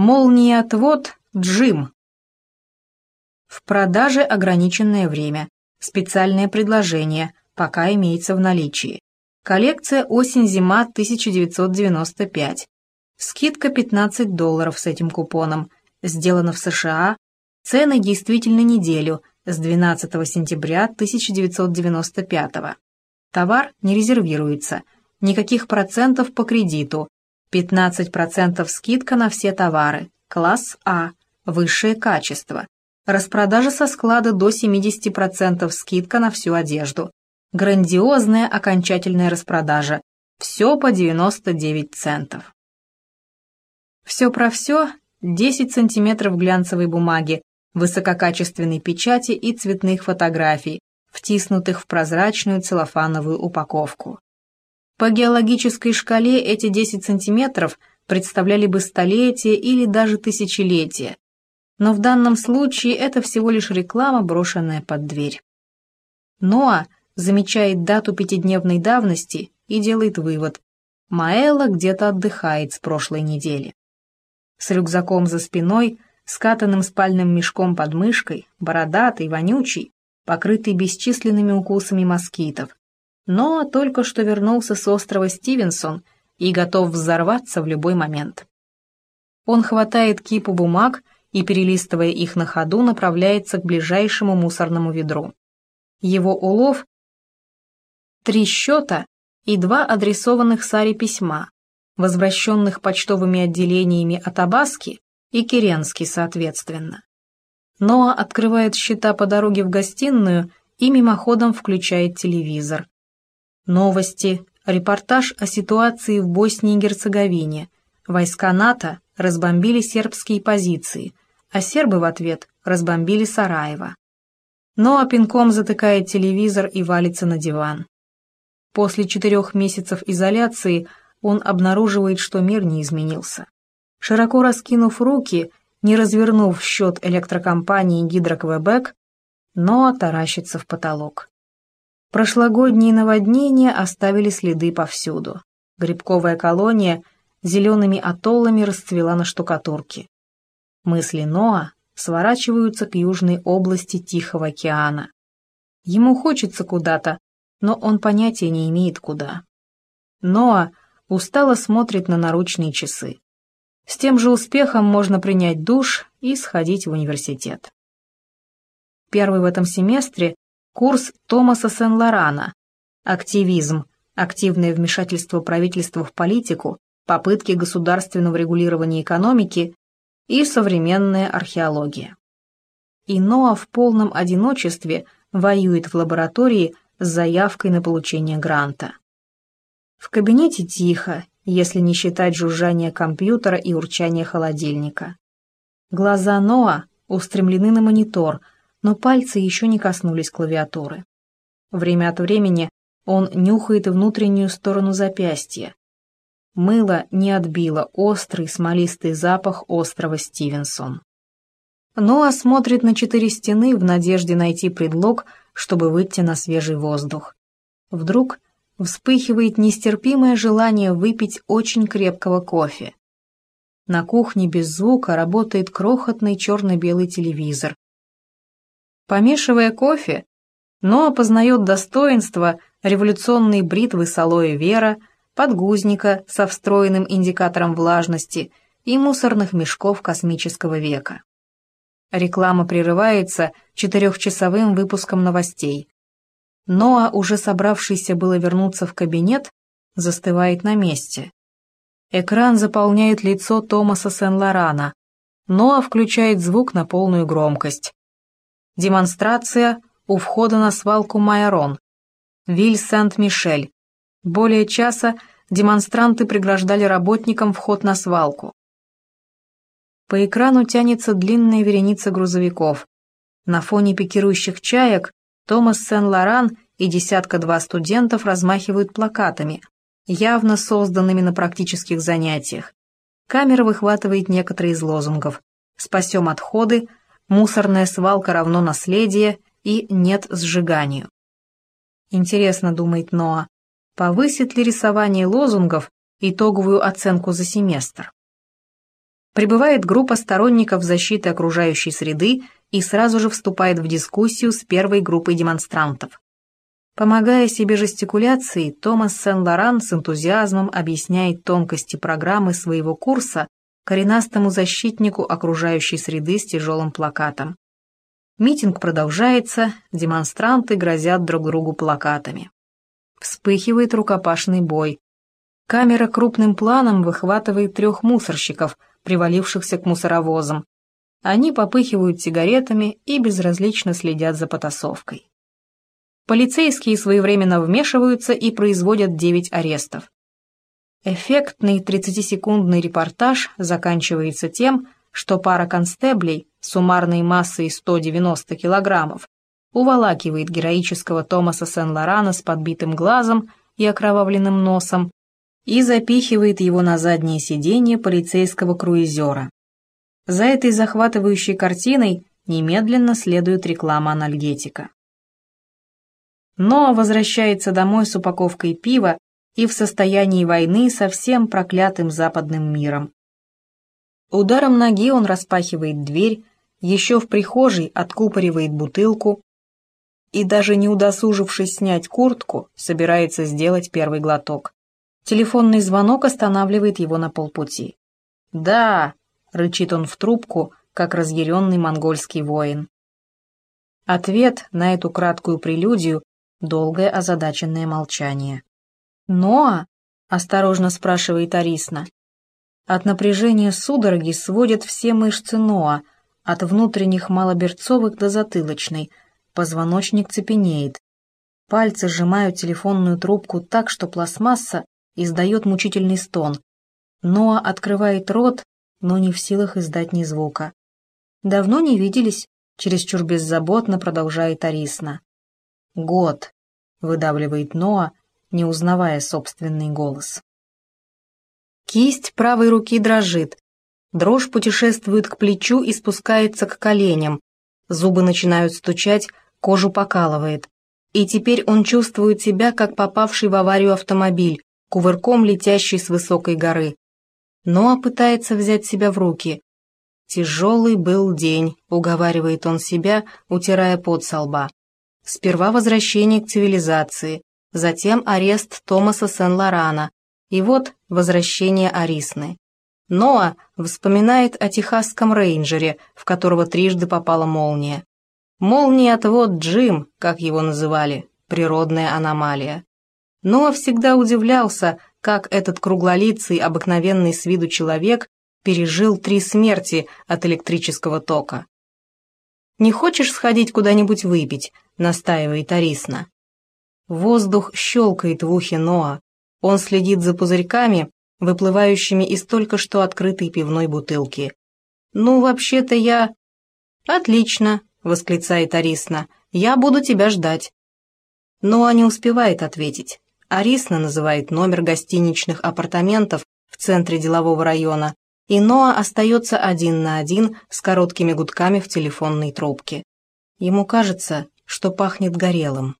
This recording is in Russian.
Молниеотвод Джим. В продаже ограниченное время. Специальное предложение, пока имеется в наличии. Коллекция осень-зима 1995. Скидка 15 долларов с этим купоном. Сделано в США. Цены действительно неделю, с 12 сентября 1995. Товар не резервируется. Никаких процентов по кредиту. 15% скидка на все товары. Класс А. Высшее качество. Распродажа со склада до 70% скидка на всю одежду. Грандиозная окончательная распродажа. Все по 99 центов. Все про все 10 сантиметров глянцевой бумаги, высококачественной печати и цветных фотографий, втиснутых в прозрачную целлофановую упаковку. По геологической шкале эти 10 сантиметров представляли бы столетие или даже тысячелетие, но в данном случае это всего лишь реклама, брошенная под дверь. Ноа замечает дату пятидневной давности и делает вывод. Маэла где-то отдыхает с прошлой недели. С рюкзаком за спиной, скатанным спальным мешком под мышкой, бородатый, вонючий, покрытый бесчисленными укусами москитов. Но только что вернулся с острова Стивенсон и готов взорваться в любой момент. Он хватает кипу бумаг и, перелистывая их на ходу, направляется к ближайшему мусорному ведру. Его улов — три счета и два адресованных Саре письма, возвращенных почтовыми отделениями Атабаски и Керенски, соответственно. Ноа открывает счета по дороге в гостиную и мимоходом включает телевизор. Новости, репортаж о ситуации в Боснии и Герцеговине. Войска НАТО разбомбили сербские позиции, а сербы в ответ разбомбили Сараево. Ноа пинком затыкает телевизор и валится на диван. После четырех месяцев изоляции он обнаруживает, что мир не изменился. Широко раскинув руки, не развернув счет электрокомпании «Гидроквебек», но таращится в потолок. Прошлогодние наводнения оставили следы повсюду. Грибковая колония зелеными атоллами расцвела на штукатурке. Мысли Ноа сворачиваются к южной области Тихого океана. Ему хочется куда-то, но он понятия не имеет куда. Ноа устало смотрит на наручные часы. С тем же успехом можно принять душ и сходить в университет. Первый в этом семестре курс Томаса Сен-Лорана «Активизм. Активное вмешательство правительства в политику, попытки государственного регулирования экономики и современная археология». И Ноа в полном одиночестве воюет в лаборатории с заявкой на получение гранта. В кабинете тихо, если не считать жужжания компьютера и урчания холодильника. Глаза Ноа устремлены на монитор, но пальцы еще не коснулись клавиатуры. Время от времени он нюхает внутреннюю сторону запястья. Мыло не отбило острый смолистый запах острова Стивенсон. Ноа смотрит на четыре стены в надежде найти предлог, чтобы выйти на свежий воздух. Вдруг вспыхивает нестерпимое желание выпить очень крепкого кофе. На кухне без звука работает крохотный черно-белый телевизор. Помешивая кофе, но опознает достоинство революционной бритвы с алоэ вера, подгузника со встроенным индикатором влажности и мусорных мешков космического века. Реклама прерывается четырехчасовым выпуском новостей. Ноа, уже собравшийся было вернуться в кабинет, застывает на месте. Экран заполняет лицо Томаса Сен-Лорана. Ноа включает звук на полную громкость. Демонстрация у входа на свалку Майорон. Виль Сент-Мишель. Более часа демонстранты преграждали работникам вход на свалку. По экрану тянется длинная вереница грузовиков. На фоне пикирующих чаек Томас Сен-Лоран и десятка-два студентов размахивают плакатами, явно созданными на практических занятиях. Камера выхватывает некоторые из лозунгов «Спасем отходы», «Мусорная свалка равно наследие» и «Нет сжиганию». Интересно, думает Ноа, повысит ли рисование лозунгов итоговую оценку за семестр? Прибывает группа сторонников защиты окружающей среды и сразу же вступает в дискуссию с первой группой демонстрантов. Помогая себе жестикуляцией, Томас Сен-Лоран с энтузиазмом объясняет тонкости программы своего курса коренастому защитнику окружающей среды с тяжелым плакатом. Митинг продолжается, демонстранты грозят друг другу плакатами. Вспыхивает рукопашный бой. Камера крупным планом выхватывает трех мусорщиков, привалившихся к мусоровозам. Они попыхивают сигаретами и безразлично следят за потасовкой. Полицейские своевременно вмешиваются и производят 9 арестов. Эффектный 30-секундный репортаж заканчивается тем, что пара констеблей суммарной массой 190 килограммов уволакивает героического Томаса Сен-Лорана с подбитым глазом и окровавленным носом и запихивает его на заднее сиденье полицейского круизера. За этой захватывающей картиной немедленно следует реклама анальгетика. Ноа возвращается домой с упаковкой пива и в состоянии войны со всем проклятым западным миром. Ударом ноги он распахивает дверь, еще в прихожей откупоривает бутылку и даже не удосужившись снять куртку, собирается сделать первый глоток. Телефонный звонок останавливает его на полпути. «Да!» — рычит он в трубку, как разъяренный монгольский воин. Ответ на эту краткую прелюдию Долгое озадаченное молчание. «Ноа?» — осторожно спрашивает Арисна. От напряжения судороги сводят все мышцы Ноа, от внутренних малоберцовых до затылочной. Позвоночник цепенеет. Пальцы сжимают телефонную трубку так, что пластмасса издает мучительный стон. Ноа открывает рот, но не в силах издать ни звука. «Давно не виделись», — чересчур беззаботно продолжает Арисна. «Год», — выдавливает Ноа, не узнавая собственный голос. Кисть правой руки дрожит. Дрожь путешествует к плечу и спускается к коленям. Зубы начинают стучать, кожу покалывает. И теперь он чувствует себя, как попавший в аварию автомобиль, кувырком летящий с высокой горы. Ноа пытается взять себя в руки. «Тяжелый был день», — уговаривает он себя, утирая пот со лба. Сперва возвращение к цивилизации, затем арест Томаса Сен-Лорана, и вот возвращение Арисны. Ноа вспоминает о техасском рейнджере, в которого трижды попала молния. Молния-отвод Джим, как его называли, природная аномалия. Ноа всегда удивлялся, как этот круглолицый, обыкновенный с виду человек пережил три смерти от электрического тока. «Не хочешь сходить куда-нибудь выпить?» — настаивает Арисна. Воздух щелкает в ухе Ноа. Он следит за пузырьками, выплывающими из только что открытой пивной бутылки. «Ну, вообще-то я...» «Отлично», — восклицает Арисна. «Я буду тебя ждать». Ноа не успевает ответить. Арисна называет номер гостиничных апартаментов в центре делового района, и Ноа остается один на один с короткими гудками в телефонной трубке. Ему кажется, что пахнет горелым.